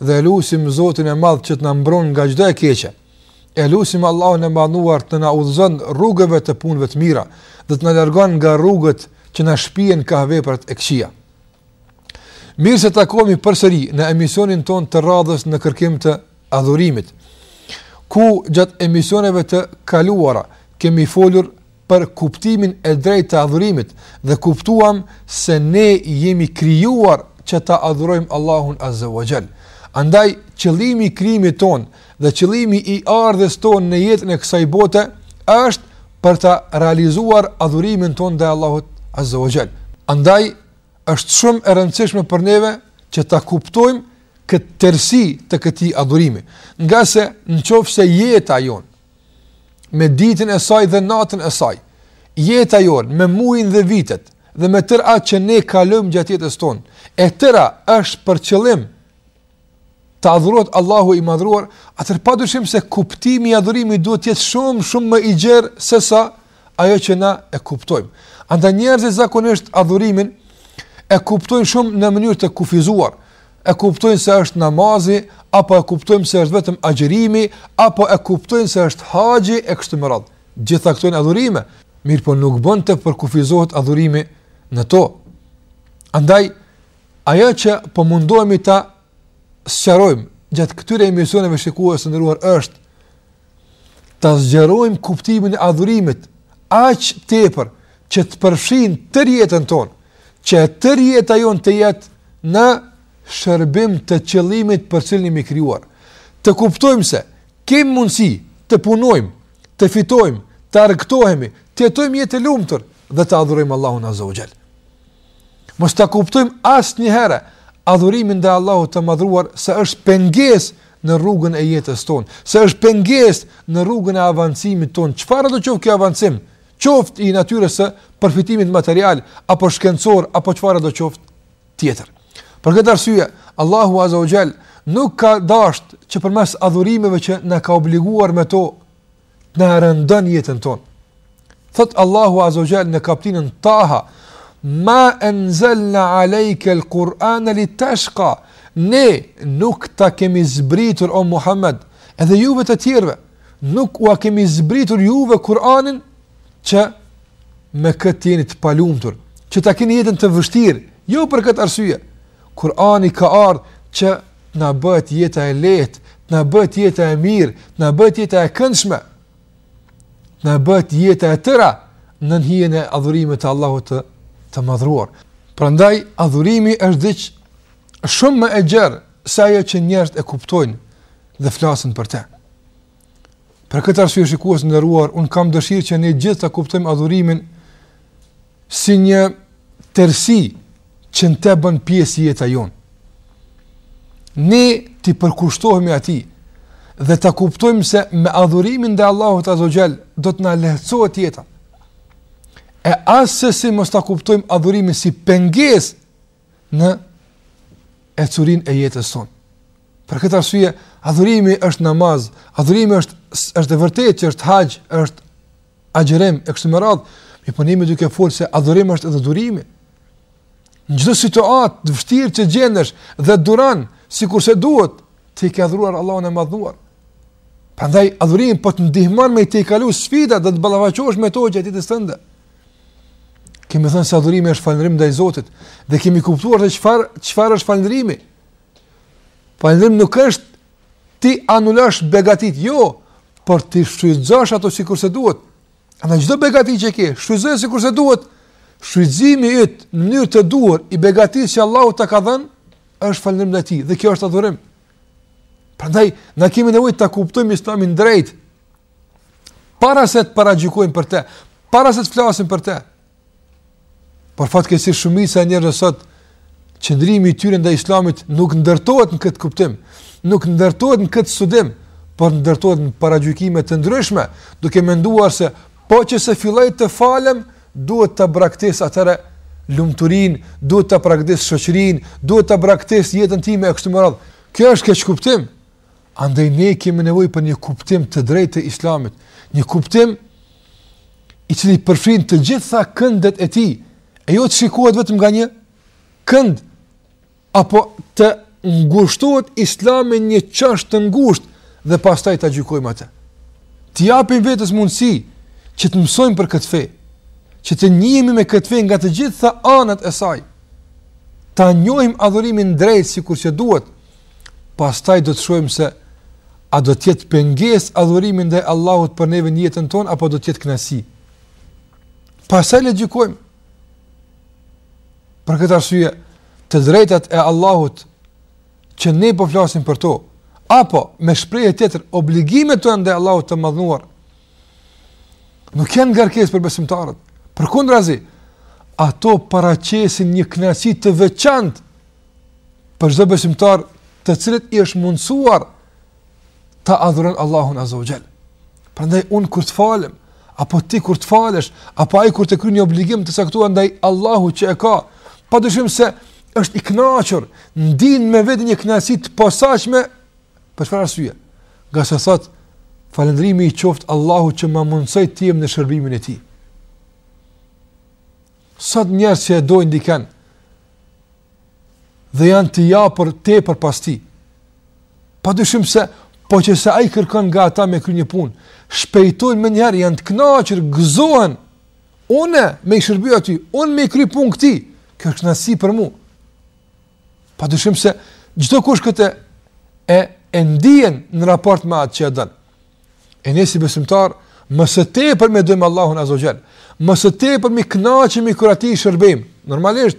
dhe e lusim Zotin e Madh që të na mbron nga çdo e keqe. E lusim Allahun e Madhruar të na udhëzon rrugëve të punëve të mira dhe të na largon nga rrugët që na shpien kah veprat e këqija. Mirë se takohemi përsëri në emisionin tonë të radhës në kërkim të adhurimit. Ku gjatë emisioneve të kaluara kemi folur për kuptimin e drejtë të adhurimit dhe kuptuam se ne jemi krijuar që ta adhurojmë Allahun Azza wa Jall. Andaj qëllimi i krijimit tonë dhe qëllimi i ardhjes tonë në jetën e kësaj bote është për ta realizuar adhurimin tonë ndaj Allahut Azza wa Jall. Andaj është shumë e rëndësishme për neve që ta kuptojmë këtë tërësi të këtij adhurimi. Ngase në qoftë se jeta jonë, me ditën e saj dhe natën e saj, jeta jonë me muajin dhe vitet, dhe me tërë atë që ne kalojmë gjatë jetës tonë, e tëra është për qëllim të adhurohet Allahu i madhruar, atëherë padyshim se kuptimi i adhurimi duhet të jetë shumë, shumë më i gjerë sesa ajo që na e kuptojmë. Andaj njerëzit zakonisht adhurimin e kuptojnë shumë në mënyrë të kufizuar. E kuptojnë se është namazi apo e kuptojmë se është vetëm agjërimi apo e kuptojnë se është haxhi e kështu me radhë. Gjitha këto janë adhurime, mirëpo nuk bën të përkufizohet adhurimi në to. Andaj ajo që po mundohemi ta sqarojmë gjatë këtyre emisioneve shikues të nderuar është ta zgjerojmë kuptimin e adhurimit aq tepër që të përfshinë tërë jetën tonë, që tërë jeta jonë të jetë në shërbim të qëllimit për cilin jemi krijuar. Të kuptojmë se kemi mundësi të punojmë, të fitojmë, të argëtohemi, të jetojmë jetë të lumtur dhe të adhurojmë Allahun Azza wa Jall. Mos ta kuptojmë asnjëherë adhurimin ndaj Allahut të Madhruar se është pengesë në rrugën e jetës tonë, se është pengesë në rrugën e avancimit tonë. Çfarëdo qoftë kjo avancim. Qoftë i natyrës së përfitimit material apo shkencor apo çfarëdo qoftë tjetër. Për këtë arsye, Allahu Azza wa Jall nuk ka dashtë që përmes adhurimeve që na ka obliguar me to të na rëndon jetën tonë. Thotë Allahu Azza wa Jall në kaptinën Taha, "Ma anzalna alayka al-Qur'ana litashqa." Ne nuk ta kemi zbritur o Muhammed, edhe juve të tjerëve, nuk ua kemi zbritur juve Kur'anin që me këtë të jeni të palumtur, që ta keni jetën të vështirë, jo për këtë arsye, Kur'ani ka ardhur që të na bëhet jeta e lehtë, të na bëhet jeta e mirë, të na bëhet jeta e këndshme, të na bëhet jeta e tëra në hijen e adhurimit të Allahut të, të madhruar. Prandaj, adhurimi është diç shumë më e gjerë se ajo që njerëzit e kuptojnë dhe flasin për të. Për këtë arsye shikues të nderuar, unë kam dëshirë që ne gjithë ta kuptojmë adhurimin si një tërësi që në te bën pjesë jeta jonë. Ne t'i përkushtohemi atij dhe ta kuptojmë se me adhurimin ndaj Allahut Azze ue Xhel do t'na lehtësohet jeta. E assesi mos ta kuptojmë adhurimin si pengesë në ecurinë e jetës sonë. Për këtë arsye, adhurimi është namaz, adhurimi është e vërtetë që është haxh, është agjërim e kështu me radhë, mirëpo jemi duke folë se adhurimi është edhe durimi. Në çdo situatë të vështirë që gjendesh dhe duron, sikurse duhet, ti e ke adhuruar Allahun e madhëruar. Prandaj, adhurimi po të ndihmon me i tejkalu sfidat dhe të ballafaqohesh me to gjatë jetës tënde. Kemi thënë se adhurimi është falënderim ndaj Zotit dhe kemi kuptuar se çfarë çfarë është falënderimi. Falënderim nuk është t'i anulosh begatit, jo, por t'i shfrytëzosh ato sikurse duhet. Pra çdo begati që ke, shfrytëzoje sikurse duhet. Shfrytëzimi yt në mënyrë të duhur i begatisë që Allahu ta ka dhënë është falënderim ndaj tij dhe kjo është adhurim. Prandaj na kemi nevojë ta kuptojmë Islamin drejt. Para se të paragjykojmë për të, para se të flasim për të. Por fatkeqësisht shumica e njerëzve sot qëndrimi i tyre ndaj islamit nuk ndërtohet në këtë kuptim, nuk ndërtohet në këtë studim, por ndërtohet në paragjykime të ndryshme, duke menduar se po që se filloj të falem, duhet të braktis atëherë lumturinë, duhet të braktis shoqërinë, duhet të braktis jetën time e kështu me radhë. Kjo është keqkuptim, Andaj ne kemi nevojë për një kuptim të drejtë të Islamit, një kuptim i cili përfshin të gjitha këndet e tij, e jo të shikohet vetëm nga një kënd apo të ngushtohet Islami në një çështje të ngushtë dhe pastaj ta gjykojmë atë. T'i japim vetes mundësi që të mësojmë për këtë fe, që të njihemi me këtë fe nga të gjitha anët e saj. Ta njohim adhurimin drejt sikur që duhet, pastaj do të shohim se a do të jetë pengesë adhurimi ndaj Allahut për neve në jetën tonë apo do të jetë kënaqësi. Pastaj le gjykojmë. Për këtë arsye, të drejtat e Allahut që ne po flasim për to, apo me shprehje tjetër obligimet tona ndaj Allahut të madhëruar, nuk janë ngarkesë për besimtarët. Përkundrazi, ato paraqesin një kënaqësi të veçantë për çdo besimtar të cilët i është mundësuar ta adhuron Allahun Azza wa Jall. Prandaj un kur të falem, apo ti kur të falesh, apo ai kur të kryen një obligim të caktuar ndaj Allahut që e ka, padyshim se është i kënaqur, ndin në veti një kënaqësi të posaçme për çfarë arsye? Ngase thot falënderimi i qoftë Allahut që ma mundësoi të jem në shërbimin e tij. Sot njerëz që e dojnë dikën, dhe janë të japur tepër pas tij. Pa dyshim se, po qe se ai kërkon nga ata me kry një punë, shpejtojnë menjëherë, janë të knaqur, gëzohen, une me i shërby atij, une me i kry punë këtij, kjo është knaqësi për mu. Pa dyshim se, çdokush këte e, e ndijen në raport me atë që e don. E ne si besimtar, më së tepërmi e dojmë Allahun Azza wa Jall, më së tepërmi knaqemi kur atij i shërbejm, normalisht,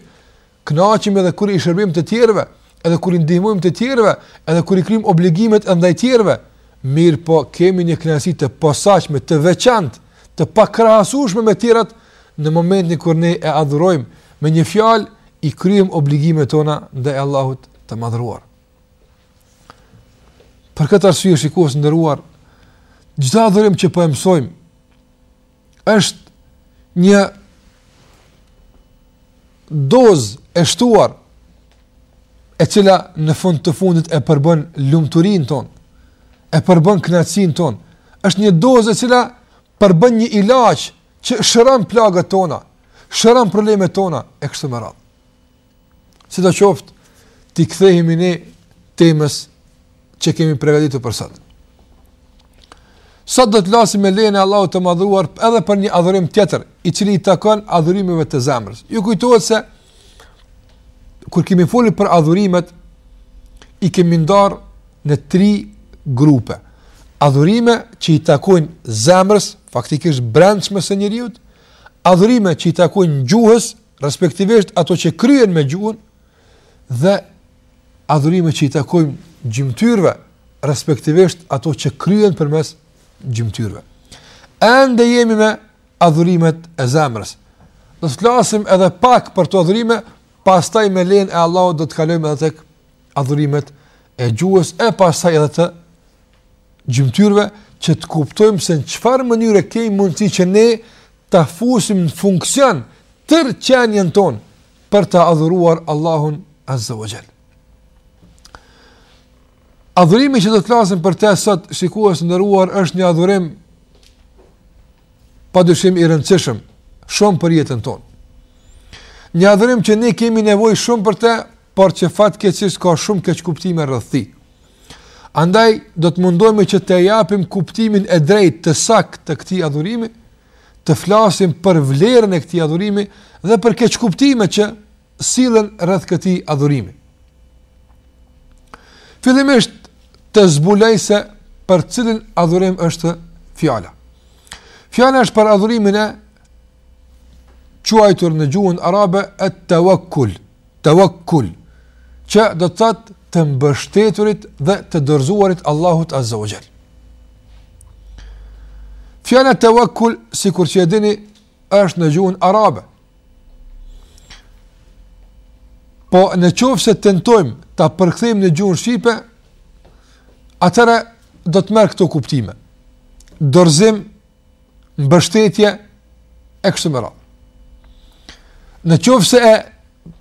knaqemi edhe kur i shërbejm të tjerve, edhe kur i ndihmojmë të tjerve, edhe kur i kryem obligimet ndaj tjerve, mirëpo kemi një knaqësi të posaçme, të veçant, të pakrahasushme me tjerat, në momentin kur ne e adhurojmë, me një fjalë, i kryem obligimet tona ndaj Allahut të madhëruar. Për këtë arsye shikues të nderuar, çdo adhurim që po e mësojmë është një dozë e shtuar e cila në fund të fundit e përbën lumturinë tonë, e përbën knaqësinë tonë, është një dozë e cila përbën një ilaç që shëron plagët tona, shëron problemet tona, e kështu me radhë. Sido qoftë, t'i kthehemi ne temës që kemi pregatitur për sot. Sot do të flasim me lejen e Allahut të madhëruar edhe për një adhurim tjetër, i cili i takon adhurimeve të zemrës. Ju kujtohet se, kur kemi folur për adhurimet, i kemi ndarë në tri grupe. Adhurime që i takojnë zemrës, faktikisht brendshmes së njeriut, adhurime që i takojnë gjuhës, respektivisht ato që kryhen me gjuhën dhe adhurime që i takojnë gjymtyrëve, respektivisht ato që kryhen përmes gjymtyrëve. Ende jemi me adhurimet e zemrës. Do të flasim edhe pak për to adhurime, pastaj me lejen e Allahut do të kalojmë edhe tek adhurimet e gjuhës e pastaj edhe të gjymtyrëve që të kuptojmë se në çfarë mënyre kemi mundësi që ne ta fusim në funksion tërë qenien tonë për ta adhuruar Allahun Azza wa Jall. Adhurimi që do të flasim për të sot, shikues të nderuar, është një adhurim pa dyshim i rëndësishëm shumë për jetën tonë. Një adhurim që ne kemi nevoj shumë për te, por që fatkeqësisht ka shumë keqkuptime rreth tij. Andaj do të mundohemi që të japim kuptimin e drejtë të saktë të këtij adhurimi, të flasim për vlerën e këtij adhurimi dhe për keqkuptimet që sillen rreth këtij adhurimi. Fillimisht të zbuloj se për cilin adhurim është fjala. Fjala është për adhurimin e quajtur në gjuhën arabe at-tawakkul, Tawakkul, që do të thotë të mbështeturit dhe të dorëzuarit Allahut Azza wa Jall. Fjala tawakkul sikur që e dini është në gjuhën arabe. Po në qoftë se tentojmë ta përkthejmë në gjuhën shqipe, atëherë do të merr këto kuptime. Dorëzim mbështetje e kështu me radhë. Në qoftë se e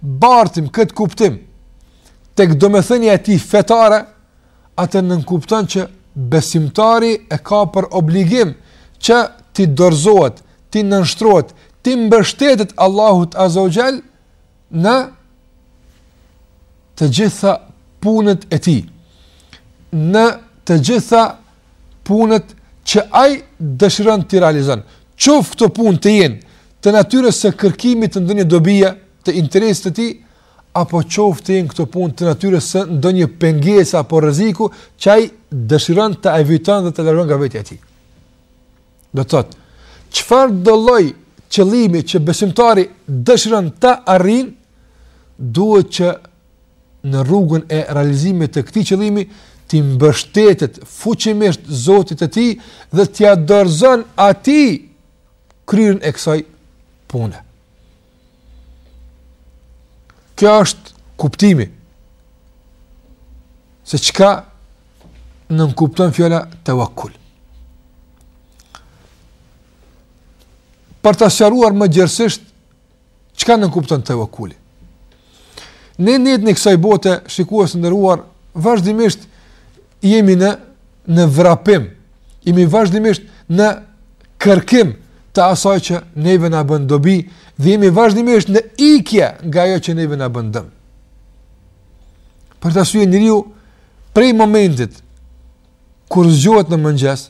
bartim këtë kuptim tek domethënia e tij fetare, atëherë nënkupton që besimtari e ka për obligim që t'i dorëzohet, t'i nënshtrohet, t'i mbështetet Allahut Azza wa Jall Në të gjitha punët e tij, në të gjitha punët që ai dëshiron t'i realizon. Qoftë këto punë të jenë të natyrës së kërkimit të ndonjë dobie, të interesit të tij, apo qoftë të jenë këto punë të natyrës së ndonjë pengese apo rreziku që ai dëshiron ta eviton dhe ta largon nga vetja e tij. Do të thotë, çfarëdo lloj qëllimi që besimtari dëshiron ta arrijë, duhet që në rrugën e realizimit të këtij qëllimi t'i mbështetet fuqimisht Zotit të tij dhe t'ia dorëzon atij kryerjen e kësaj pune. Kjo është kuptimi se çka nënkupton fjala tawakkul. Për ta sqaruar më gjerësisht, çka nënkupton tawakkuli? Ne në jetën e kësaj bote, shikues të nderuar, vazhdimisht jemi në në vrapim, jemi vazhdimisht në kërkim të asaj që neve na bën dobi dhe jemi vazhdimisht në ikje nga ajo që neve na bën dëm. Për atë arsye njeriu prej momentit kur zgjohet në mëngjes,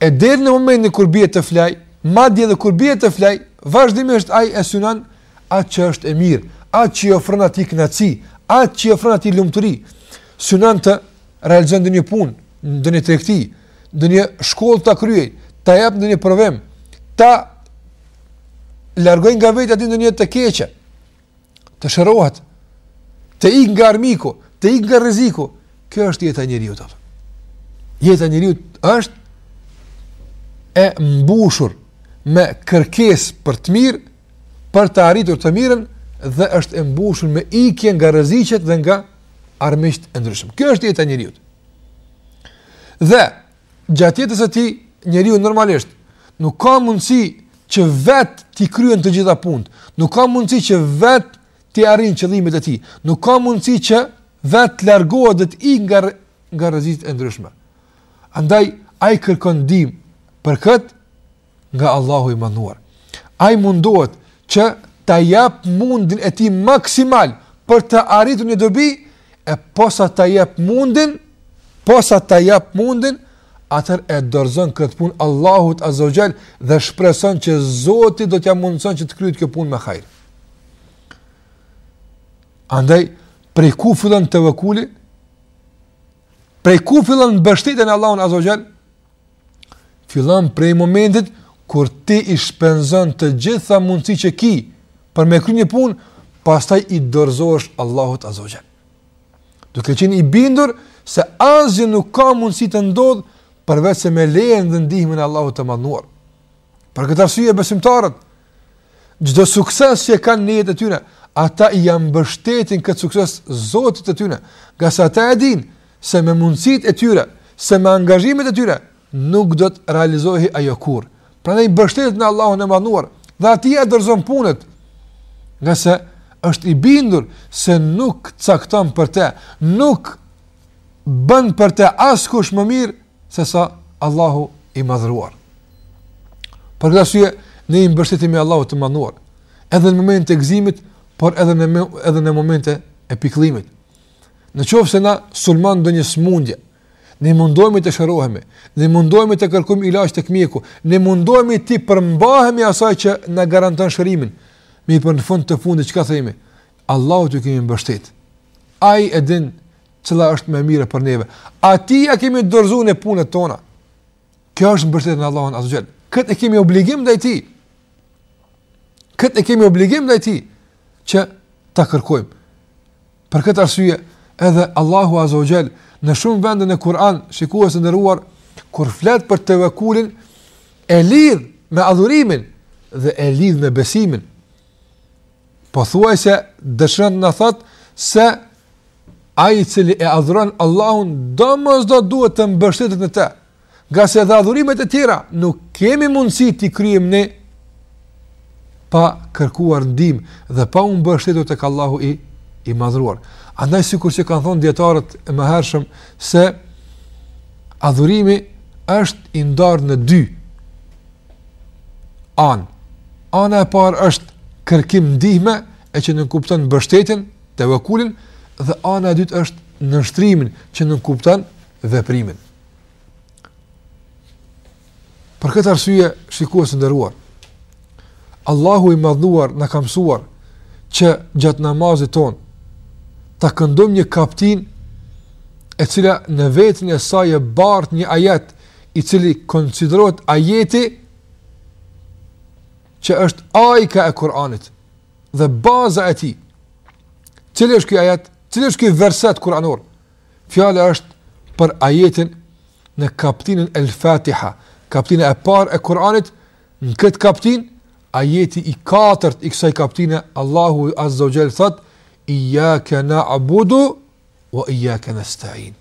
E deri në momentin kur bie të flaj, madje edhe kur bie të flaj, vazhdimisht ai e synon atë që është e mirë, atë që i ofron atij kënaqësi, atë që i ofron atij lumturi. Synon të realizojë ndonjë punë, ndonjë tregti, ndonjë shkollë ta kryej, ta jap ndonjë provim, ta largojë nga vetja e tij ndonjë të keqe. të shërohet, të ikë nga armiku, të ikë nga rreziku. Kjo është jeta e njeriut. Jeta e njeriut është e mbushur me kërkesë për të mirë, për të arritur të mirën, dhe është e mbushur me ikje nga rreziqet dhe nga armiqtë e ndryshëm. Kjo është jeta e njeriut. Dhe, gjatë jetës së tij njeriu normalisht nuk ka mundësi që vetë t'i kryen të gjitha punët, nuk ka mundësi që vetë t'i arrin qëllimet e tij, nuk ka mundësi që vetë të largohet dhe të ikë nga, nga rreziqet e ndryshme. Andaj, ai kërkon ndihmë për këtë, nga Allahu i Madhnuar. Ai mundohet që ta jap mundin e tij maksimal për të arritur një dobi e posa ta jap mundin, posa ta jap mundin, atëherë e dorëzon këtë punë Allahut Azza wa Jall dhe shpreson që Zoti do t'ia mundëson që të kryhet kjo punë me hajr. Andaj prej ku fillon tevekuli, prej ku fillon mbështetja në Allahun Azza wa Jall, Fillon prej momentit kur ti i shpenzon të gjitha mundësi që ki për me kry një punë, pastaj i dorëzohesh Allahut Azza wa Jall. Duke qenë i bindur se asgjë nuk ka mundësi të ndodhë përveçse me lejen dhe ndihmën e Allahut të madhnuar. Për këtë arsye besimtarët çdo sukses që kanë në jetën e tyre, ata ia mbështetin këtë sukses Zotit të tyre, ngase ata e dinë se me mundësitë e tyre, se me angazhimet e tyre nuk do të realizohej ajo kurrë. Prandaj mbështetet në Allahun e Madhnuar dhe atij ia dorëzon punët. Ngase është i bindur se nuk cakton për të, nuk bën për të askush më mirë se sa Allahu i madhruar. Për këtë arsye ne i mbështetemi Allahut të madhnuar, edhe në momente të gëzimit, por edhe në edhe në momente të pikëllimit. Në qoftë se na sulmon ndonjë smundje, ne mundohemi të shërohemi, ne mundohemi të kërkojmë ilaç tek mjeku, ne mundohemi t'i përmbahemi asaj që na garanton shërimin. Mirëpo në fund të fundit çka themi? Allahut i kemi mbështet. Ai e din cila është më e mira për neve. Atij ia kemi dorëzuar ne punët tona. Kjo është mbështetja në Allahun azze ue xhel. Kët e kemi obligim ndaj tij. Kët e kemi obligim ndaj tij që ta kërkojmë. Për këtë arsye edhe Allahu azze ue xhel në shumë vende në Kur'an, shikues të nderuar kur flet për tevekulin e lidh me adhurimin dhe e lidh me besimin. Pothuajse dëshiron të na thotë se ai i cili e adhuron Allahun domosdo duhet të mbështetit në te. Ngase edhe adhurimet e tjera nuk kemi mundësi t'i kryim ne pa kërkuar ndihmë dhe pa u mbështetur tek Allahu i, i madhëruar. Andaj sikur që kanë thonë dijetarët e mëhershëm se adhurimi është i ndarë në dy. Anë. Ana e parë është kërkim ndihme e që nënkupton mbështetjen, tevekkulin dhe ana e dytë është nënshtrimi që nënkupton veprimin. Për këtë arsye, shikues të nderuar, Allahu i madhnuar na ka mësuar që gjatë namazit tonë ta këndojmë një kaptinë e cila në veten e saj e bart një ajet i cili konsiderohet ajeti që është ajka e Kur'anit dhe baza e tij. Cili është ky ajet? Cili është ky verset kur'anor? Fjala është për ajetin në kaptinën El-Fatiha, kaptina e parë e Kur'anit, në këtë kaptinë ajeti i katërt i kësaj kaptine Allahu Azza wa Jall thot: "Iyyaka na'budu wa iyyaka nasta'in."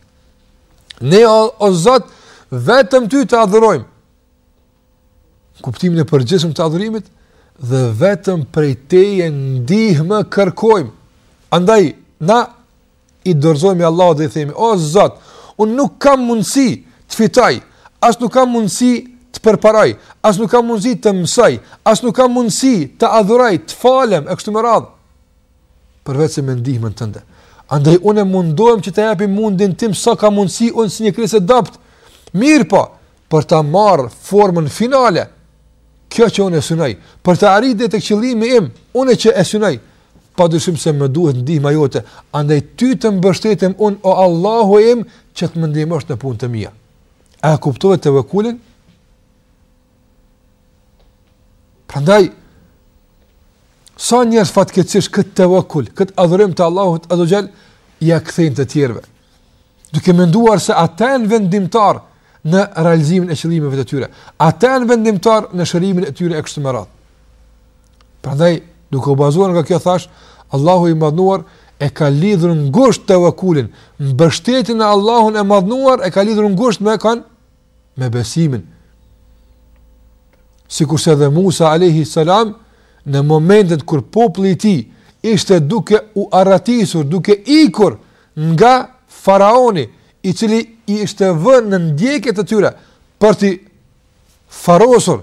Ne o, o Zot, vetëm ty të adhurojmë. Kuptimin e përgjithshëm të adhurimit dhe vetëm prej teje ndihmë kërkojmë. Andaj na i dorëzohemi Allahut dhe i themi: O Zot, unë nuk kam mundësi të fitoj, as nuk kam mundësi të përparoj, as nuk kam mundësi të mësoj, as nuk kam mundësi të adhuroj, të falem e kështu me radhë. përveçse me ndihmën tënde. Andaj unë mundohem që ta japi mundin tim sa ka mundësi unë si një krijesë e dobët. Mirëpo, për ta marrë formën finale, kjo që unë e synoj, për të arritë deri tek qëllimi im, unë që e synoj, pa dyshim se më duhet ndihma jote, andaj ty të mbështetem unë o Allahu im që të më ndihmosh në punët e mia. A e kuptove tevekkulin? Prandaj, sa njerëz fatkeqësisht këtë tevekkul, këtë adhurim të Allahut Azza wa Jall, ia kthejnë të tjerëve. Duke menduar se ata janë vendimtarë në realizimin e qëllimeve të tyre. Ata janë vendimtarë në shërimin e tyre e kështu me radhë. Prandaj, duke u bazuar nga kjo thashë, Allahu i madhnuar e ka lidhur ngushtë tevekkulin, mbështetjen në Allahun e madhnuar e ka lidhur ngushtë me kanë me besimin. Sikurse edhe Musa Alejhi Salam, në momentet kur populli i tij ishte duke u arratisur, duke ikur nga faraoni, i cili ishte vënë në ndjekje të tyre, për t'i farosur,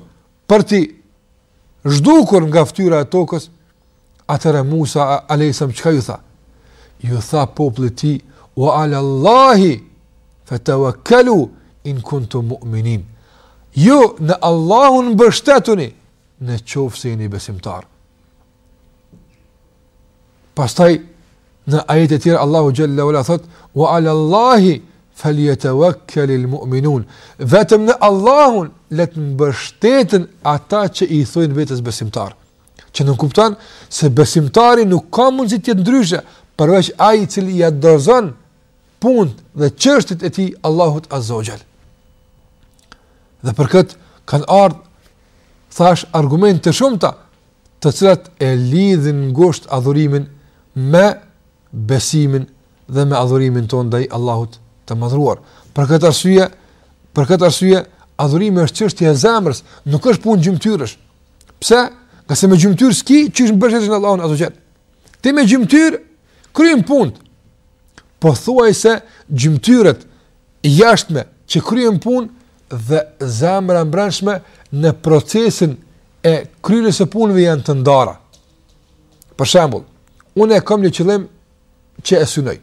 për t'i zhdukur nga ftyra e tokës, atëherë Musa a.s. çka ju tha? Ju tha popullit tij, ua ala Allahi fe tevekkelu in kuntum mu'minin. Ju në Allahun mbështetuni, në qoftë se jeni besimtarë. Pastaj në ajete tjera Allahu xhelle ue ala thotë wa ala allahi falyatawakkal il mu'minun. Vetëm në Allahun le të mbështeten ata që i thonë vetes besimtarë. Që nënkupton se besimtari nuk ka mundësi të jetë ndryshe përveç ai i cili ia dorëzon punët dhe çështjet e tij Allahut azza wa jall. Dhe për këtë kanë ardhur thashë argumente të shumta të cilat e lidhin ngushtë adhurimin me besimin dhe me adhurimin tonë ndaj Allahut të Madhëruar. Për këtë arsye, për këtë arsye adhurimi është çështje e zemrës, nuk është punë gjymtyrësh. Pse? Ngase me gjymtyrë s'ki qysh mbështetesh në Allahun azza wa jall. Ti me gjymtyrë kryen punë. Pothuajse gjymtyrët jashtme që kryen punë dhe zemra e brendshme në procesin e kryerjes së punëve janë të ndara. Për shembull, unë e kam një qëllim që e synoj.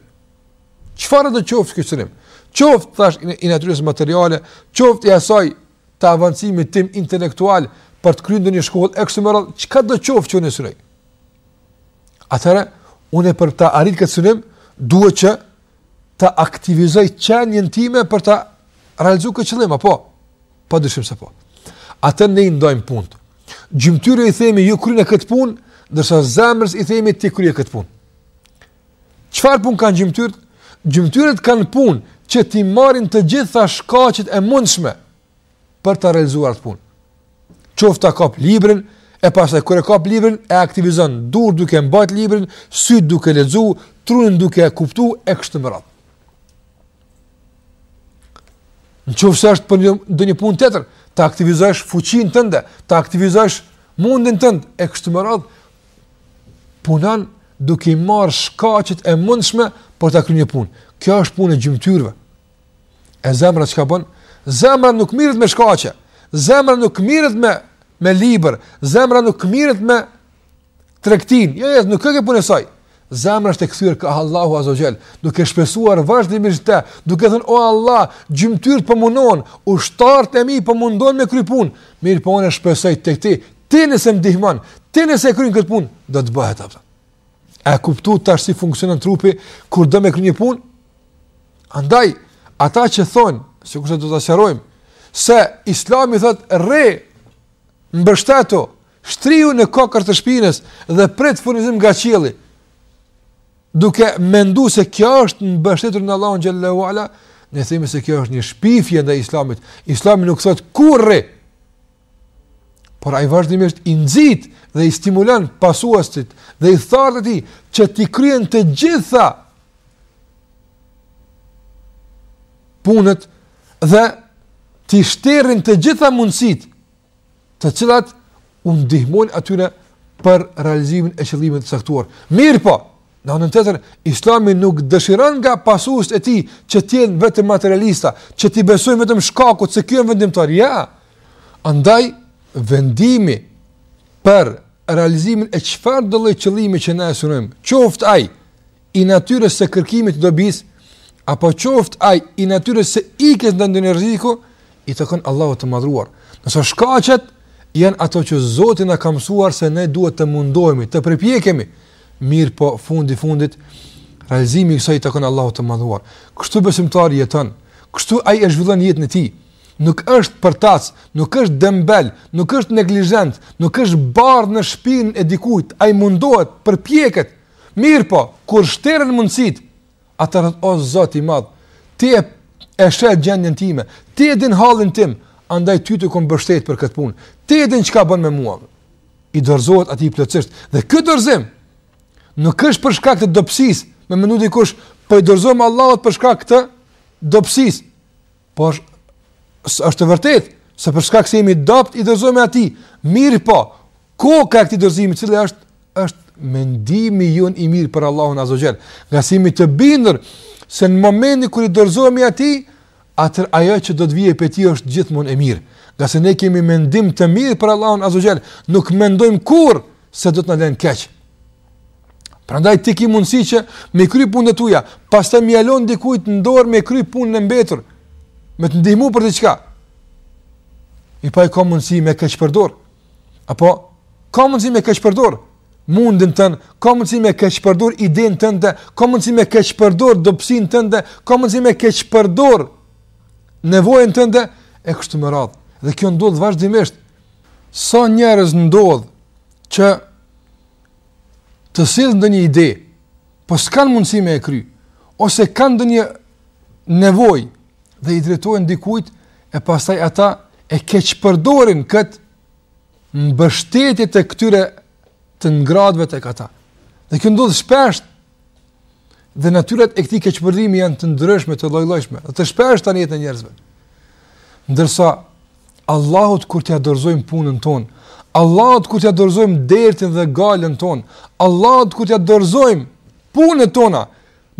Çfarëdo të qoftë ky qëllim? Qoftë thashë i natyrës materiale, qoftë i asaj të avancimit tim intelektual për të kryer ndonjë shkollë e kështu me radhë, çkado të qoftë që unë synoj. Atëherë unë për ta arrit këtë synim duhet që ta aktivizoj qenjen time për ta realizu këtë qëllim, apo? Pa dyshim se po. Atëherë ne i ndajmë punët. Gjymtyrëve i themi ju kryeni këtë punë, ndërsa zemrës i themi ti kryje këtë punë. Çfarë punë kanë gjymtyrët? Gjymtyrët kanë punë që t'i marrin të gjitha shkaqet e mundshme për të realizuar atë punë. Qoftë ta kap librin, e pastaj kur e kap librin e aktivizon duart duke mbajt librin, sytë duke lexu, trurin duke e kuptu e kështu me radhë. Në qoftë se është për një, ndonjë punë tjetër, ta aktivizojsh fuqinë tënde, ta aktivizojsh mundin tënd e kështu me radhë, punon duke i marrë shkaqet e mundshme për ta kry një punë. Kjo është punë e gjymtyrëve. E zemra çka bën? Zemra nuk mirret me shkaqe. Zemra nuk mirret me me libër. Zemra nuk mirret me tregtinë. Jo, jo, nuk koka punë e saj. Zemra është e kthyer kah Allahu Azza wa Jall, duke shpresuar vazhdimisht te, duke thënë o Allah, gjymtyrët po mundohen, ushtarët e mi po mundohen me kry punë. Mirëpo unë shpresoj tek ti, ti nëse më ndihmon, ti nëse e kryen këtë punë, do të bëhet atë. A e kuptu tash si funksionon trupi kur do me kry një punë? Andaj, ata që thonë, sikurse do ta sqarojmë, se islami thotë rri, mbështetu, shtriju në kokërr të shpinës dhe pret furnizim nga qielli, duke mendu se kjo është mbështetur në Allahun xhele ve ala, ne themi se kjo është një shpifje ndaj islamit. Islami nuk thotë kurrë rri, Por ai vazhdimisht i nxit dhe i stimulon pasuesit dhe ithtarët e tij që t'i kryejnë të gjitha punët dhe t'i shterin të gjitha mundësitë të cilat u ndihmojnë atyre për realizimin e qëllimeve të caktuar. Mirëpo, Në anën tjetër, islami nuk dëshiron nga pasuesit e tij që të jenë vetëm materialista, që t'i besojnë vetëm shkakut se kjo është vendimtarja. Andaj, vendimi për realizimin e çfarëdolloj qëllimi që ne e synojmë, qoftë ai i natyrës së kërkimit të dobisë, apo qoftë ai i natyrës së ikjes nga ndonjë rreziku, i takon Allahut të madhruar. Ndërsa shkaqet janë ato që Zoti na ka mësuar se ne duhet të mundohemi, të përpjekemi, Mirëpo fundi i fundit realizimi i kësaj i takon Allahut të Madhruar. Kështu besimtari jeton, kështu ai e zhvillon jetën e tij. Nuk është përtac, nuk është dembel, nuk është neglizhent, nuk është barrë në shpinën e dikujt, ai mundohet, përpjeket. Mirëpo kur shteren mundësitë, atëherë o Zot i madh, ti e e sheh gjendjen time, ti e din hallin tim, andaj ty të kum mbështet për këtë punë. Ti e din çka bën me mua. i dorëzohet atij plotësisht. Dhe ky dorëzim nuk është për shkak të dobësisë, me mendu dikush po i dorëzohemi Allahut për shkak të dobësisë. Po është e vërtetë se për shkak se jemi të dobët i dorëzohemi atij. Mirëpo, koka e këtij dorëzimi cila është është mendimi jonë i mirë për Allahun azze ve xhel. Ngase jemi të bindur se në momentin kur i dorëzohemi atij, atëherë ajo që do të vijë prej tij është gjithmonë e mirë, ngase ne kemi mendim të mirë për Allahun azze ve xhel, nuk mendojmë kurrë se do të na lënë keq. Prandaj ti ke mundësi që me i kry punët e tua, pastaj me ia lon dikujt në dorë me kry punën e mbetur, me të ndihmu për diçka. Po ai ka mundësi me keqpërdor. Apo, ka mundësi me e keqpërdor mundin tënd, ka mundësi me e keqpërdor idenë tënde, ka mundësi me e keqpërdor dobësinë tënde, ka mundësi me e keqpërdor nevojën tënde, e kështu me radhë. Dhe kjo ndodh vazhdimisht, sa njerëz ndodh që të sjellin ndonjë ide, po s'kanë mundësi me e kry, ose kanë ndonjë nevojë dhe i drejtohen dikujt e pastaj ata e keqpërdorin kët mbështetje të këtyre të ngratëve tek ata. Dhe kjo ndodh shpesh dhe natyrat e këtij keqpërdorimi janë të ndryshme të lloj-llojshme, dhe të shpeshta në jetën e njerëzve. Ndërsa Allahut kur t'ia dorëzojmë punën tonë, Allahut kur t'ia dorëzojmë dertin dhe hallin tonë, Allahut kur t'ia dorëzojmë punët tona,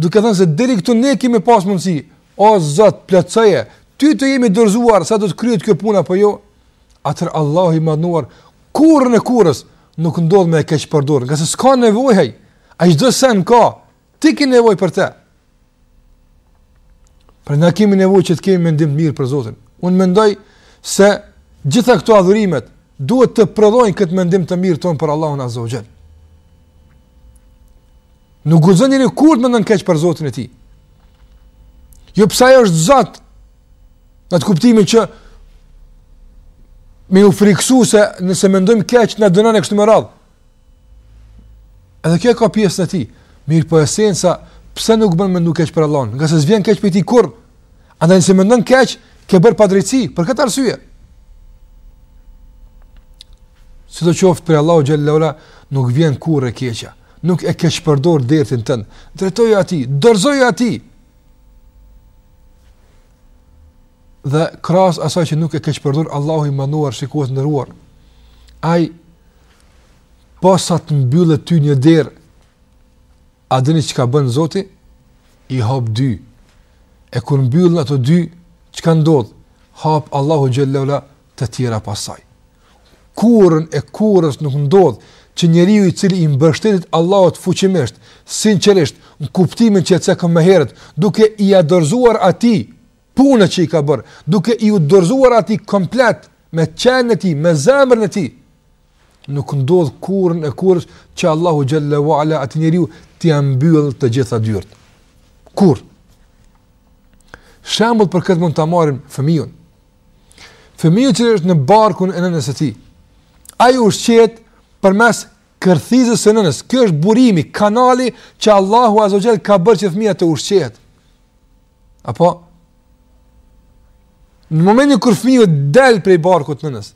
Duke thënë se deri këtu ne i kemi pas mundësi, o Zot, plotësoje, ty të jemi dorëzuar sa do të kryhet kjo puna apo jo. Atëherë Allahu i madhnuar kurrën e kurrës nuk ndodh me e keqpërdor, ngase s'ka nevojë. Ai çdo send ka, ti ki nevojë për të. Pra na kemi nevojë që të kemi mendim të mirë për Zotin. Unë mendoj se gjitha këto adhurimet Duhet të prodhojnë këtë mendim të mirë tonë për Allahun Azza wa Jall. Nuk guxon njeri kurrë të mendon keq për Zotin e tij. Jo pse ai është Zot. N'at kuptimin që me u friksu se nëse mendojmë keq na dënon e kështu me radhë. Edhe kjo e ka pjesën e tij. Mirëpo esenca, pse nuk bën me mendu keq për Allahun? Ngase s'vjen keq prej tij kurrë. Andaj nëse mendon keq, ke bërë padrejtësi për këtë arsye. Sido qoftë prej Allahut xhelle ue ala, nuk vjen kurrë e keqja. Nuk e keqpërdor dertin tënd. Drejtoja atij, dorëzoja atij. Dhe krahas asaj që nuk e keqpërdor Allahu i madhnuar shikues të nderuar. Ai Posa të mbyllet ty një derë, a dini çka bën Zoti? I hap dy. E kur mbyllen ato dy, çka ndodh? Hap Allahu xhelle ue ala të tjera pasaj. Kurrën e kurrës nuk ndodh që njeriu i cili i mbështetet Allahut fuqimisht, sinqerisht, në kuptimin që e cekëm më herët, duke ia dorëzuar atij, Punët që i ka bërë, duke iu dorëzuar atij komplet me qenien e tij, me zemrën e tij. Nuk ndodh kurrën e kurrës që Allahu xhelle ue ala atë njeriu t'ia mbyll të gjitha dyert. Kurrë. Shembull për këtë mund ta marrim fëmijën. Fëmijë që është në barkun e nënës së tij. Ai ushqehet përmes kërthizës së nënës. Kjo është burimi, kanali që Allahu azza xhall ka bërë që fëmija të ushqehet. Apo në momentin kur fëmiu del prej barkut të nënës,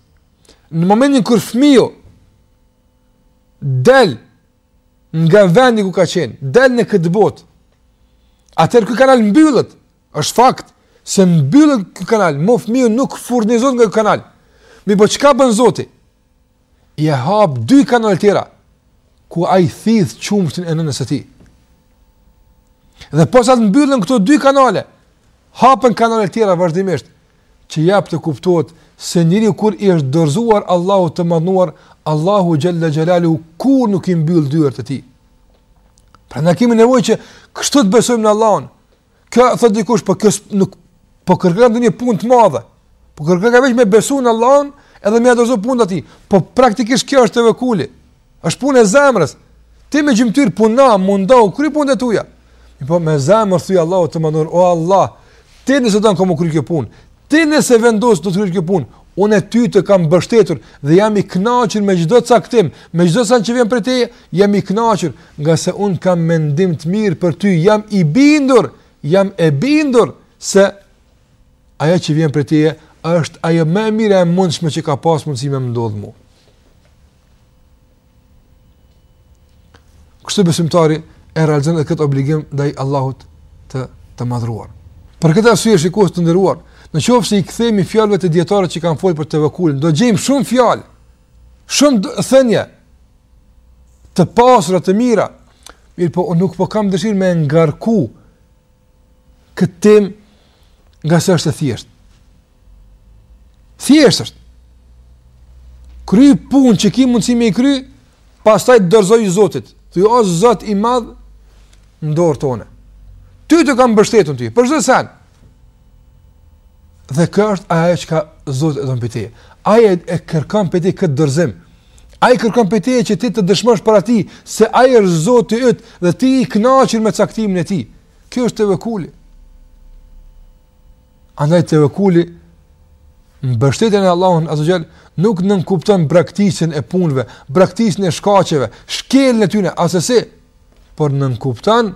në momentin kur fëmiu del nga vendi ku ka qenë, del në këtë botë. Atëherë ky kanal mbyllet. Është fakt se mbyllet ky kanal, më fëmiu nuk furnizohet nga ky kanal. Mirëpo çka bën Zoti? ia hap dy kanale tjera ku ai thith qumështin e nënës së tij. Dhe posa të mbyllen këto dy kanale, hapen kanale tjera vazhdimisht që jep të kuptohet se njeriu kur i është dorëzuar Allahut të madhëruar, Allahu xhel-le xhelaluhu kurrë nuk i mbyll dyert e tij. Prandaj kemi nevojë që kështu të besojmë në Allahun, Kjo thot dikush po kjo nuk po kërkon ndonjë punë të madhe. Po kërkon vetëm me besu në Allahun edhe me dorëzu punën atij. Po praktikisht kjo është tevekuli. Është punë e zemrës. Ti me gjymtyrë puno, mundohu, kry punët e tua. Mirëpo me zemër thuj Allahut të madhëruar, o Allah, ti nëse don ka m'u kry kjo punë, Ti nëse vendos do të kryhet kjo punë, unë ty të jam mbështetur dhe jam i knaqur me çdo caktim, me çdo sen që vjen prej teje, jam i knaqur ngase unë kam mendim të mirë për ty, jam i bindur, jam e bindur se ajo që vjen prej teje është ajo më e mira e mundshme që ka pas mundësi me m'ndodh mu. Kështu besimtari e realizon këtë obligim ndaj Allahut të të madhëruar. Për këtë arsye shikues të nderuar, në qoftë se i kthehemi fjalëve të dijetarëve që kanë fol për tevekulin, do gjejmë shumë fjalë, shumë thënie të pasura të mira. Mirëpo, nuk po kam dëshirë me ngarku këtë temë ngase është e thjeshtë. Thjesht është. Kry punët që ki mundësi me i kry, pastaj dorëzoju Zotit. Thuj, o Zot i madh, n'dorë tonde. Ty t'u kam mbështet ty, për çdo sen. Dhe kjo është ajo çka Zoti e don prej teje. Ai e kërkon prej teje këtë dorëzim. Ai kërkon prej teje që ti të dëshmosh para tij, se ai është Zoti yt dhe ti i knaqur me caktimin e tij. Kjo është tevekuli. Andaj tevekuli, mbështetja në Allahun, azze ue xhel, nuk nënkupton braktisjen e punëve, braktisjen e shkaqeve, shkeljen e tyne, assesi, por nënkupton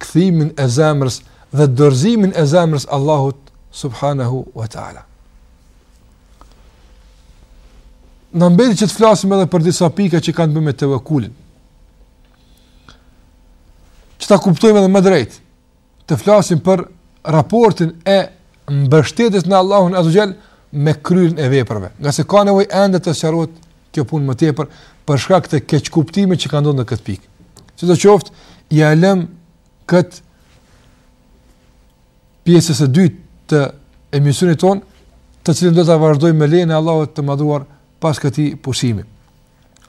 kthimin e zemrës dhe dorëzimin e zemrës Allahut subhanahu wa ta'ala. Na mbeti që të flasim edhe për disa pika që kanë të bëjnë me tevekulin, që ta kuptojmë edhe më drejt, të flasim për raportin e mbështetjes në Allahun azze ue xhel me kryerjen e veprave. Ngase ka nevojë ende të sqarohet kjo punë më tepër për shkak të keqkuptimit që ka ndodhur në këtë pikë. Sidoqoftë, ia lëmë këtë pjesës së dytë të emisionit tonë, të cilën do ta vazhdojmë me lejen e Allahut të madhëruar pas këtij pushimi.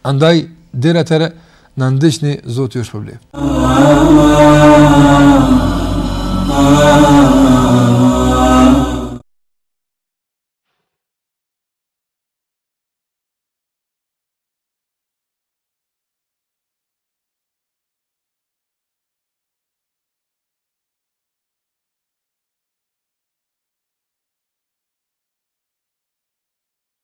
Andaj deri atëherë na ndiqni Zoti ju shpërbleftë.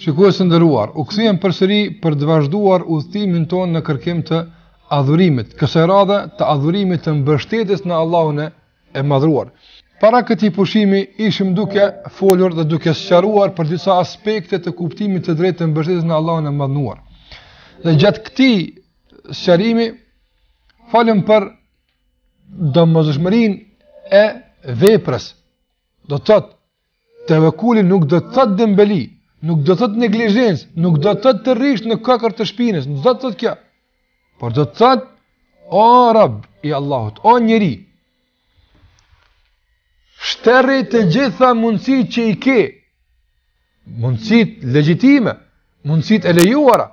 Shikues të nderuar, u kthyem përsëri për të vazhduar udhëtimin tonë në kërkim të adhurimit, kësaj radhe të adhurimit të mbështetjes në Allahun e madhruar. Para këtij pushimi ishim duke folur dhe duke sqaruar për disa aspekte të kuptimit të drejtë të mbështetjes në Allahun e madhnuar. Dhe gjatë këtij sqarimi folëm për domosdoshmërinë e veprës. Do të thotë tevekuli nuk do të thotë dembeli, nuk do të thotë neglizhencë, nuk do të thotë të rrish në kokërr të shpinës, nuk do të thotë kjo. Por do të thotë o rob i Allahut, o njeri, shterri të gjitha mundësitë që i ke, mundësitë legjitime, mundësitë e lejuara,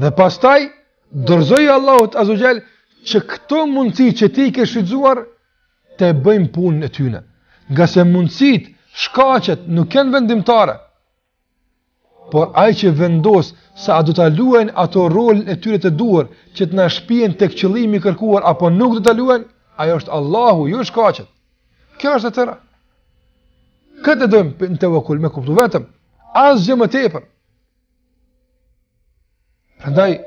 Dhe pastaj dorëzoju Allahut azze ue xhel që këto mundësi që ti i ke shfrytëzuar të bëjnë punën e tyre. Ngase mundësitë, shkaqet, nuk janë vendimtare. Por ai që vendos se a do ta luajnë ato rolin e tyre të duhur që të na shpien tek qëllimi i kërkuar apo nuk do ta luajnë, ai është Allahu, jo shkaqet. Kjo është e tëra. Këtë e dojmë në tevekul me kuptu vetëm, asgjë më tepër. Prandaj,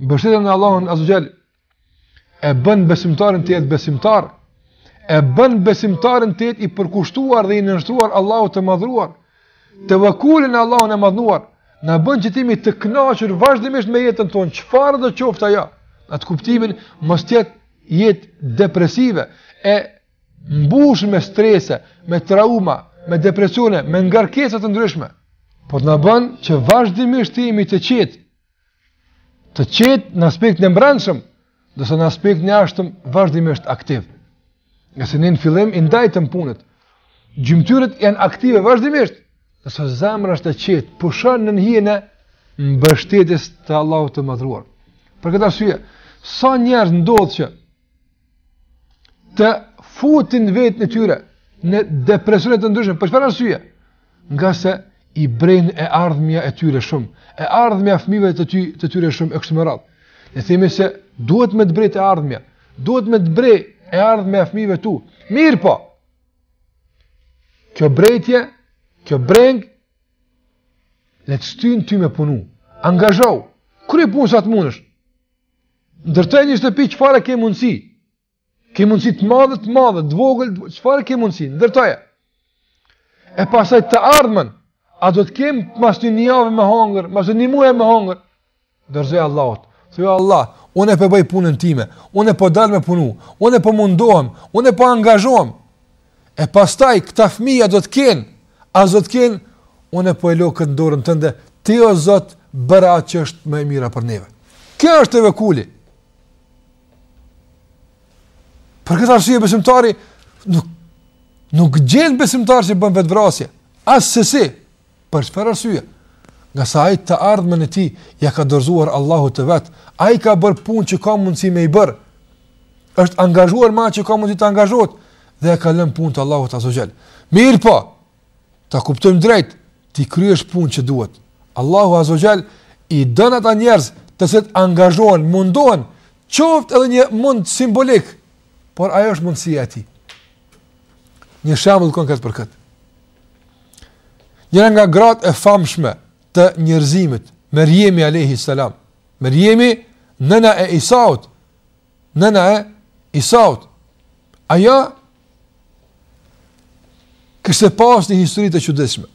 mbështetja në Allahun azze ue xhel, e bën besimtarin të jetë besimtar, e bën besimtarin të jetë i përkushtuar dhe i nënshtruar Allahut të madhruar, tevekuli në Allahun e madhruar, na bën që të jemi të kënaqur vazhdimisht me jetën tonë, çfarëdo qoftë ajo, në atë kuptimin, mos të jetë jetë depresive, e mbush me strese, me trauma, me depresione, me ngarkesa të ndryshme. Po të na bën që vazhdimisht të jemi të qetë. Të qetë në aspektin e mbrendshëm, ndërsa në aspektin e jashtëm vazhdimisht aktivë. Ngase ne në fillim i ndajtëm punët. Gjymtyrët janë aktive vazhdimisht. Ndërsa zemra është e qetë, pushon nën hijen e mbështetjes të Allahut të Madhruar. Për këtë arsye, sa njerëz ndodh që të futin veten e tyre, në depresione të ndryshme, për çfarë arsye? Ngase i bren e ardhmja e tyre shumë, e ardhmja fmijve të, ty, të tyre shumë, e kështu me radhë. Ne themi se duhet me të brejt e ardhmja, duhet me të bre e ardhmja e fmijve tu. Mirëpo, kjo brejtje, kjo brengë, le të shtyn ty me punu, angazhohu, kryj punë sa të munësh, Ndërtoje një shtëpi çfarë ke mundsi? Ke mundsi të madhe të madhe, të vogël, çfarë ke mundsi? Ndërtoje. E pastaj të ardhmen, a do të kem mas një një javë me hongër, mas një muje me hongër? Dorëzoja Allahut, thuj Allah, unë po bëj punën time, unë po dal me punu, unë po mundohem, unë po angazhohem, E pastaj këta fëmija do të kenë, a s'do të kenë, unë po e lo këtë n'dorën tënde, ti o Zot bëre atë që është më e mira për neve. Kjo është tevekuli. Për këtë arsye besimtari nuk nuk gjen besimtar që bën vetvrasje. As sesi, Për çfarë arsye? Ngase ai të ardhmen e tij ia ka dorëzuar Allahut të vet, ai ka bërë punët që ka mundësi me i bër. Është angazhuar me çka ka mundësi të angazhohet dhe e ka lënë punën te Allahu azza xal. Mirëpo. Ta kuptojmë drejt, t'i kryesh punët që duhet. Allahu azza ue xhel i don ata njerëz të cilët angazhohen, mundohen, qoftë edhe një mund simbolik, por ajo është mundësia e tij. Një shembull konkret për këtë. Njëra nga gratë e famshme të njerëzimit, Merjemi alejhi selam. Merjemi nëna e Isaut. Nëna e Isaut. Ajo kishte pas një histori të çuditshme.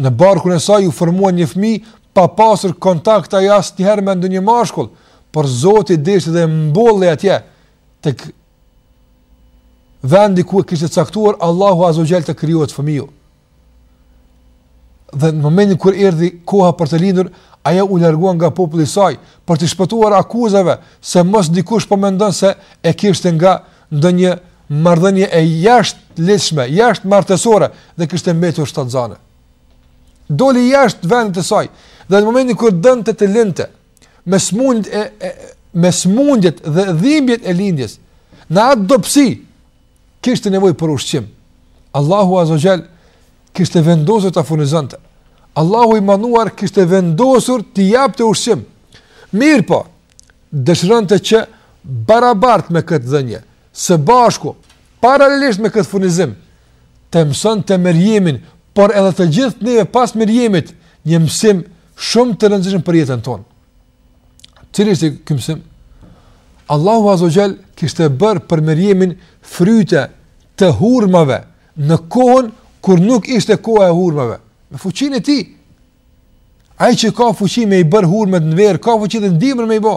Në barkun e saj u formua një fëmijë pa pasur kontakt ajo asnjëherë me ndonjë mashkull, por Zoti deshti dhe mbolli atje te vendi ku e kishte caktuar Allahu Azza ue Xhel të krijohet fëmija. Dhe në momentin kur erdhi koha për të lindur, ajo u largua nga populli i saj për t'i shpëtuar akuzave se mos dikush po mendon se e kishte nga ndonjë marrëdhënie e jashtëligjshme, jashtëmartesore dhe kishte mbetur shtatzane. Doli jashtë vendit të saj dhe në momentin kur donte të lindte, me smundjet e, e me smundjet dhe dhimbjet e lindjes në atë dobësi kishte nevojë për ushqim. Allahu azza ue xhel kishte vendosur ta furnizonte. Allahu i madhëruar kishte vendosur t'i japte ushqim. Mirëpo, dëshironte që barabart me këtë dhënie, së bashku, paralelisht me këtë furnizim, ta mësonte Merjemin, por edhe të gjithë neve pas Merjemit, një mësim Shumë të rëndësishëm për jetën tonë. Cili është ky mësim? Allahu Azza Jall kishte bërë për Merjemin fryte të hurmave në kohën kur nuk ishte koha e hurmave. Me fuqinë e tij. Ai që ka fuqi me i bërë hurmet në verë, ka fuqi edhe n'dimër me i bë.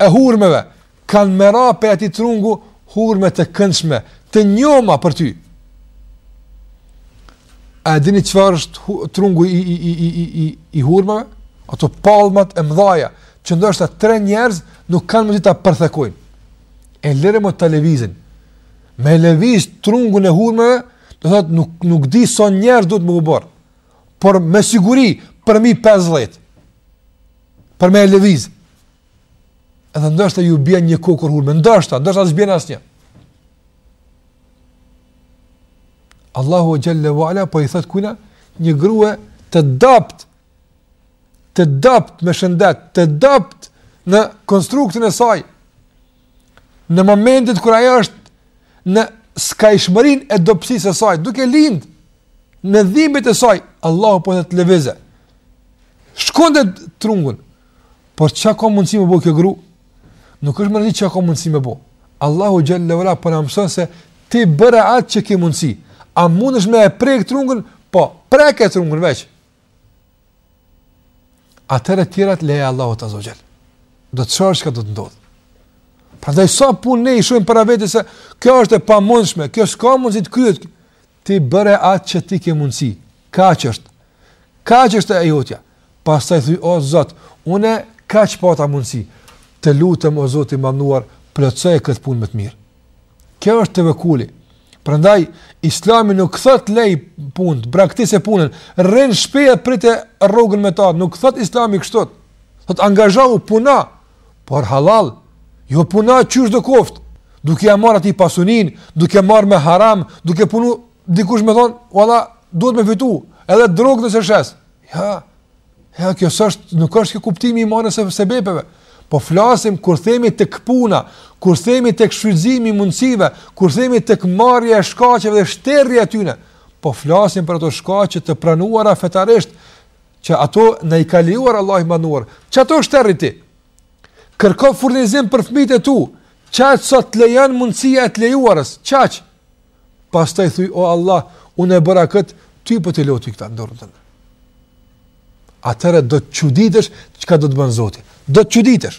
e hurmeve, kanë me ra prej atij trungu hurme të këndshme, të njoma për ty. A e dini çfarë është trungu i, i, i, i, i, i, i hurmeve? Ato palmat e mdhaja, që ndoshta tre njerëz nuk kanë mundësi ta përthekojnë. E lëre më ta lëvizin. Me leviz trungun e hurmeve, do thot nuk nuk di sa njerëz duhet me u bo. por me siguri përmi 50, për me e leviz, edhe ndoshta ju bjen një kokërr hurme, ndoshta, ndoshta s'bjen asnjë. Allahu xhelle ve ala, po i thotë kujna, një grue të dapt, të dapt me shëndet, të dapt në konstruktin e saj, në momentin kur ajo është në skajshmërin e dobsisë së saj, duke lind, Në dhimbjet e saj, Allahu po thotë lëvize. Shkunde trungun. Por çka ka mundësi me bo kjo gru? Nuk është me rëndësi çka ka mundësi me bo. Allahu xhelle ve ala po na mëson se ti bëje atë që ke mundësi. A mundesh me e prek trungun? Po, preke trungun veç. Atëherë tjerat leja Allahut Azza Jall. Do të shohësh çka do të ndodhë. Prandaj sa punë ne i shohim para vetes se kjo është e pamundshme, kjo s'ka mundësi të kryhet. Ti bëje atë që ti ke mundësi. Kaq është. Kaq është e jotja. Pastaj thuj o Zot, unë kaq pata mundësi. Të lutem o Zot i madhëruar, plotësoje këtë punë me të mirë. Kjo është tevekuli. Prandaj Islami nuk thot lej punë, braktise punën, rri n'shpi e prite rrogën me ta, nuk thot Islami kështu. Thot angazhohu, puno, por halal, jo puna qysh do koftë, duke ja marrë ati pasunin, duke marrë me haram, duke punu, dikush me thonë, valla, duhet me fitu, edhe drogë nëse shes, ja, ja, kjo s'është, nuk është kjo kuptimi i marrjes së sebepeve, po flasim kur themi tek puna, kur themi tek shfrytëzimi i mundësive, kur themi tek marrja e shkaqeve dhe shterrja e tyne, po flasim për ato shkaqe të pranuara fetarisht, Që ato na i ka lejuar Allahu i madhëruar. Qato shterri ti. Kërko furnizim për fmit e tu. Qaq sa të lejon mundësia e të lejuarës. Qaq. Pastaj thuj, o Allah, unë e bëra këtë, ty po ta lo ty këta n'dorën tënde. Atëherë do të çuditesh çka do të bën Zoti. Do të çuditesh.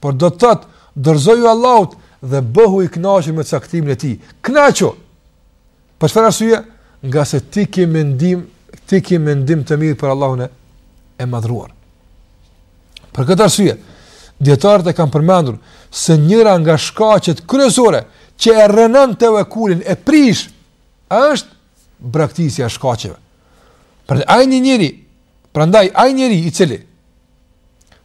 Por do të thotë, dorëzoju Allahut dhe bëhu i kënaqur me caktimin e tij. Kënaqu. Për çfarë arsye? Ngase ti ke mendim, ti ke mendim të mirë për Allahun e madhruar. Për këtë arsye, dijetarët e kanë përmendur se njëra nga shkaqet kryesore që e rrënon tevekulin e prish është braktisja e shkaqeve. Pra ai një njeri, prandaj ai njeri i cili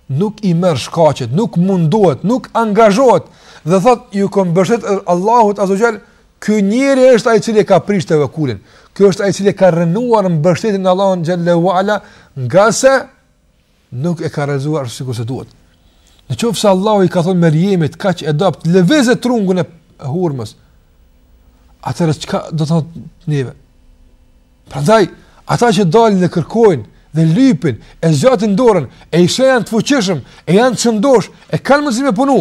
nuk i merr shkaqet, nuk mundohet, nuk angazhohet dhe thotë ju kam mbështet Allahut azze ue xhel, ky njeri është ai i cili e ka prish tevekulin. Ky është ai i cili e ka rrënuar mbështetjen në Allahun xhel-le ue ala, ngase nuk e ka realizuar sikur se duhet. Në qoftë se Allahu i ka thënë Merjemit kaq e dobët, lëvize trungun e hurmës. Atëherë çka do të thotë neve? Prandaj, ata që dalin dhe kërkojnë, dhe lypin, e zgjatin dorën, e edhe janë të fuqishëm, e janë të shëndosh, e kanë mundësi me punu.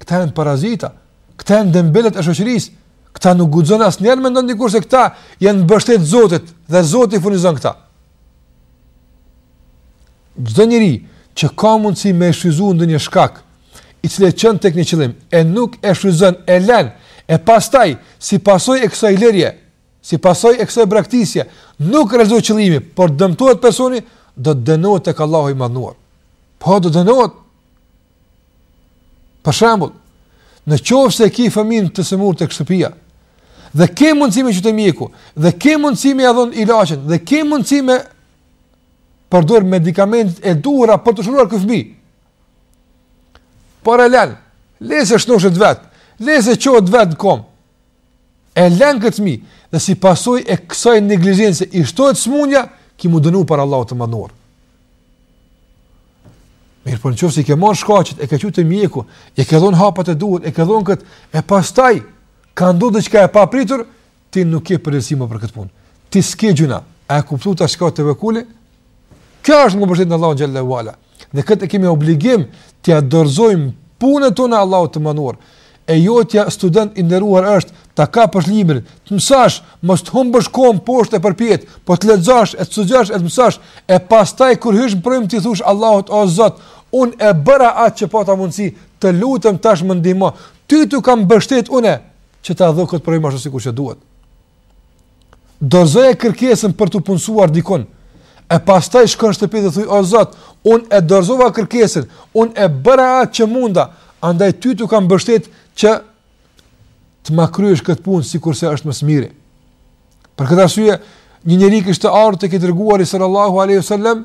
Këta janë parazita, këta janë dembelët e shoqërisë, këta nuk guxon asnjëherë me mendu dikush se këta janë mbështet Zotit dhe Zoti i furnizon këta. Çdo njeri që ka mundësi me shfrytëzu ndonjë shkak, i cili e çon tek një qëllim, e nuk e shfrytëzon, e len, e pastaj, si pasojë e kësaj lënie, si pasojë e kësaj braktisje, nuk realizohet qëllimi, por dëmtohet personi, do të dënohet tek Allahu i madhëruar. Po do të dënohet. Për shembull, në qoftë se ke fëmijën të sëmurë tek shtëpia, dhe ke mundësi me çu te mjeku, dhe ke mundësi me ia dhon ilaçin, dhe ke mundësi me përdor medikamentet e duhura për t'u shëruar ky fëmijë. Por e lën, le se shnoshet vet, le se çohet vet n'kom. e lën këtë fëmijë dhe si pasojë e kësaj neglizhence i shtohet sëmundja, ki mu dënu prej Allahut të madhëruar. Mirëpo në qoftë se i ke marrë shkaqet, e ke çu te mjeku, i ke dhonë hapat e duhet, e ke dhonë këtë, e pastaj, ka ndodh diçka e papritur, ti nuk ke përgjegjësi më për këtë punë. Ti s'ke gjunah, e kuptut çka është tevekuli, kjo është mbështetja në Allahun xhel-le ue Dhe këtë e kemi obligim t'ja dorëzojmë punët tona Allahut të madhëruar. E jotja student i nderuar është ta kapësh librin, të mësosh, mos të humbësh kohën poshtë e përpjetë, po të lexosh, e të studiosh, e të mësosh, e pastaj kur hysh në provim t'i thush Allahut o Zot, unë e bëra atë që pata mundsi, të lutem tash më ndihmo. Ty t'u kam mbështet unë që ta dho këtë provim ashtu sikur që duhet. dorëzoje kërkesën për t'u punësuar dikun, e pastaj shko në shtëpi dhe thuj, o Zot, unë e dorëzova kërkesën, unë e bëra atë që munda, andaj ty t'u kam mbështet që të ma kryesh këtë punë sikurse është më së miri. Për këtë arsye, një njeri kishte ardhë tek i Dërguari salallahu alejhi ue selem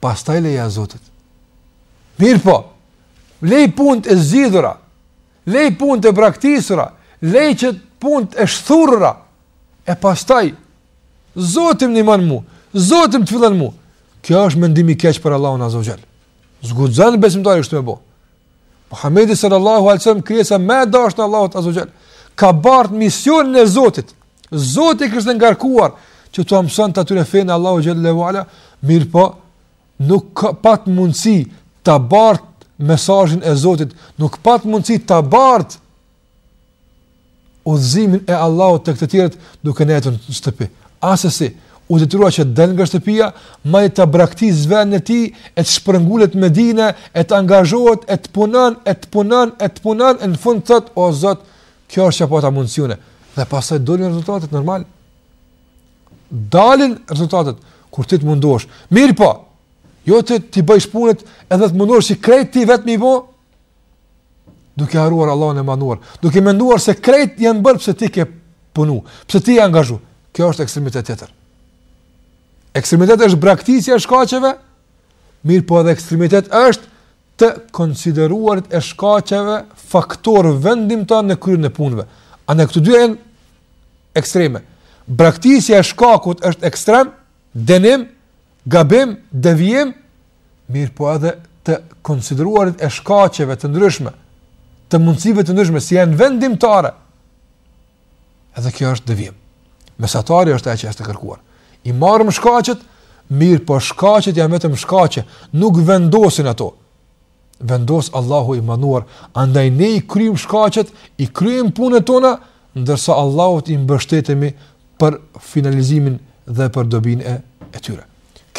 pastaj lëja Zotit. Mirëpo, lej punët e zgjidhura, lej punët e braktisura, lej që punët e shthurura, e pastaj, Zoti m'ndihmon mu, Zoti m'i fillon mu, kjo është mendim i keq për Allahun azze ue xhel. S'guxon besimtari kështu me bo. Muhamedi sallallahu alaihi wasallam krijesa më e dashur e Allahut azze ue xhel ka bart misionin e Zotit. Zoti e kishte ngarkuar që t'ua mëson atyre fenë e Allahut xhel-le ue ala, mirëpo nuk ka pat mundësi ta bartë mesazhin e Zotit, nuk pat mundësi ta bartë udhëzimin e Allahut tek të tjerët duke nejt në shtëpi. Asesi, u detyrua që të dal nga shtëpia, madje ta braktis vendin e tij, e të shpërngulet në Medine, e të angazhohet, e të punon, e të punon, e të punon, e në fund thot o Zot, kjo është çfarë pata mundësi unë. Dhe pastaj dolën rezultatet normal. Dalin rezultatet kur ti të mundosh. Mirëpo. Jo ti t'i bësh punët, edhe të mendosh se krejt ti vetëm i bë, Duke harruar Allahun e madhëruar, duke menduar se krejt janë bërë pse ti ke punu, pse ti je angazhu. Kjo është ekstremitet tjetër. Ekstremitet është braktisja e shkaqeve, mirëpo edhe ekstremitet është të konsideruarit e shkaqeve faktor vendimtar në kryerjen e punëve. Andaj këto dyja janë ekstreme. Braktisja e shkakut është ekstrem, dënim, gabim, devijim, mirëpo edhe të konsideruarit e shkaqeve të ndryshme, të mundësive të ndryshme, se janë vendimtare, edhe kjo është devijim. Mesatarja është ajo që është e kërkuar. I marrim shkaqet, mirëpo shkaqet janë vetëm shkaqe, nuk vendosin ato. vendos Allahu i madhëruar, andaj ne i kryim shkaqet, i kryim punët tona, ndërsa Allahut i mbështetemi për finalizimin dhe për dobinë e, e tyre.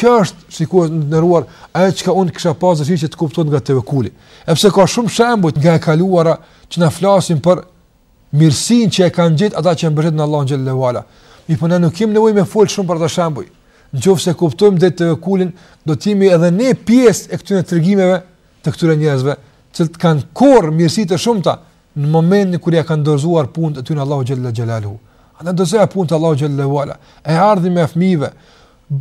Kjo është, shikues të nderuar, ajo çka unë kisha pasë dëshirë që të kuptohet nga tevekuli. Edhe pse ka shumë shembuj nga e kaluara që na flasim për mirësinë që e kanë gjetë ata që mbështeten në Allahun xhel-le ue ala. Mirëpo ne nuk kemi nevojë me fol shumë për ata shembuj. Nëse kuptojmë drejt tevekulin, do të jemi edhe ne pjesë e këtyre tregimeve të këtyre njerëzve, që kanë korr mirësi të shumta në momentin kur ia kanë dorëzuar punët e tyre Allahut xhel-le xhelaluhu. Andaj dorëzoja punët Allahut xhel-le ue ala. E ardhmja e fëmijëve,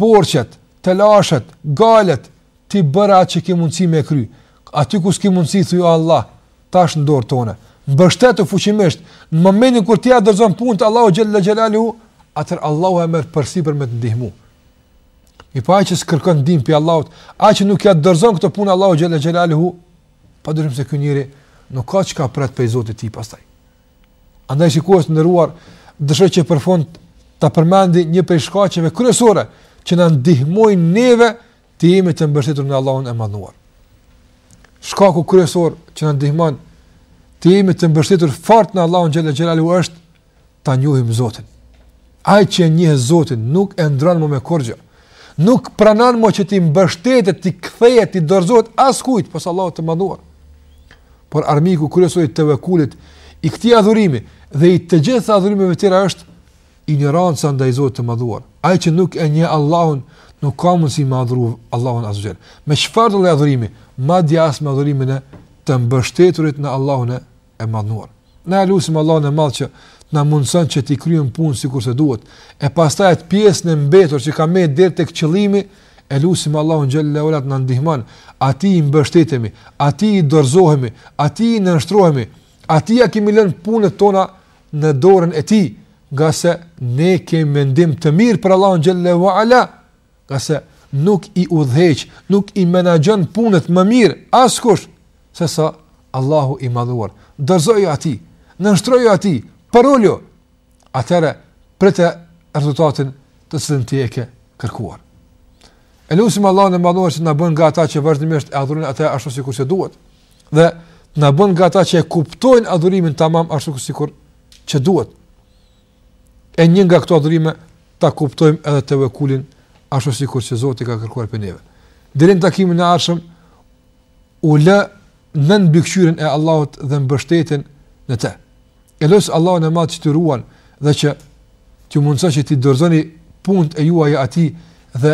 borxhet, telashet, gajlet, Ti bëje atë që ke mundësi me e kry. Aty ku s'ke mundësi, thuj o Allah, tash është në dorën tënde. Mbështetu fuqimisht, në momentin kur ti ia dorëzon punët Allahut xhel-le xhelaluhu, atëherë Allahu e merr përsipër me të ndihmu. Mirëpo ai që s'kërkon ndihmë prej Allahut, ai që nuk ia dorëzon këtë punë Allahut xhel-le xhelaluhu, pa dyshim se ky njeri nuk ka çka pret prej Zotit të tij pastaj. Andaj shikues të nderuar, dëshiroj që për fund ta përmendi një prej shkaqeve kryesore që na ndihmojnë neve Të jemi të mbështetur në Allahun e Madhnuar. Shkaku kryesor që na ndihmon të jemi të mbështetur fort në Allahun xhalla xhelalu është ta njohim Zotin. Ai që e njeh Zotin nuk e ndron më me kurrgja. Nuk pranon më që t'i mbështetet, t'i kthehet, t'i dorëzohet askujt pos Allahut të Madhnuar. Por armiku kryesor i tevekulit, i këtij adhurimi dhe i të gjitha adhurimeve tjera është Injoranca ndaj Zotit të Madhuar. Ai që nuk e njeh Allahun, nuk ka mundësi me adhuru Allahun Azza Jall. Me çfarëdo adhurimi? Madje as me adhurimin e të mbështeturit në Allahun e Madhnuar. E lusim Allahun e Madh që të na mundëson që të kryejmë punën sikur se duhet. E pastaj atë pjesën e mbetur që ka mbet deri tek qëllimi, e lusim Allahun Jalla Ula të na ndihmon. Atij i mbështetemi, atij i dorëzohemi, atij i nënshtrohemi, atij ia kemi lënë punët tona në dorën e tij, ngase ne kemi mendim të mirë për Allahun xhalla ue ala, ngase nuk i udhëheq, nuk i menaxhon punët më mirë askush sesa Allahu i madhuar. Dorëzoju atij, nënshtroju atij, parolju. Atëherë prite rezultatin të cilën ti e ke kërkuar. E lusim Allahun e madhuar që të na bën nga ata që vazhdimisht e adhurojnë atë ashtu sikur se duhet. Dhe të na bën nga ata që e kuptojnë adhurimin tamam ashtu sikur që duhet. E një nga këto adhurime ta kuptojmë edhe tevekulin ashtu sikur që Zoti ka kërkuar prej neve. Deri në takimin e ardhshëm u lë nën mbikëqyrjen e Allahut dhe mbështetjen në të. E lus Allahun e madh që t'ju ruan dhe që t'ju mundëson që t'i dorëzoni punët e juaja atij dhe